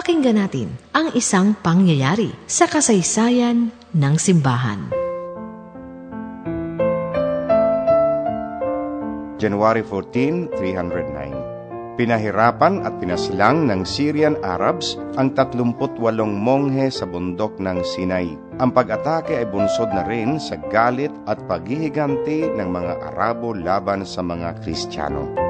Pakinggan natin ang isang pangyayari sa kasaysayan ng simbahan. January 14, 309. Pinahirapan at pinasilang ng Syrian Arabs ang 38 monghe sa bundok ng Sinai. Ang pag-atake ay bunsod na rin sa galit at paghihiganti ng mga Arabo laban sa mga Kristiyano.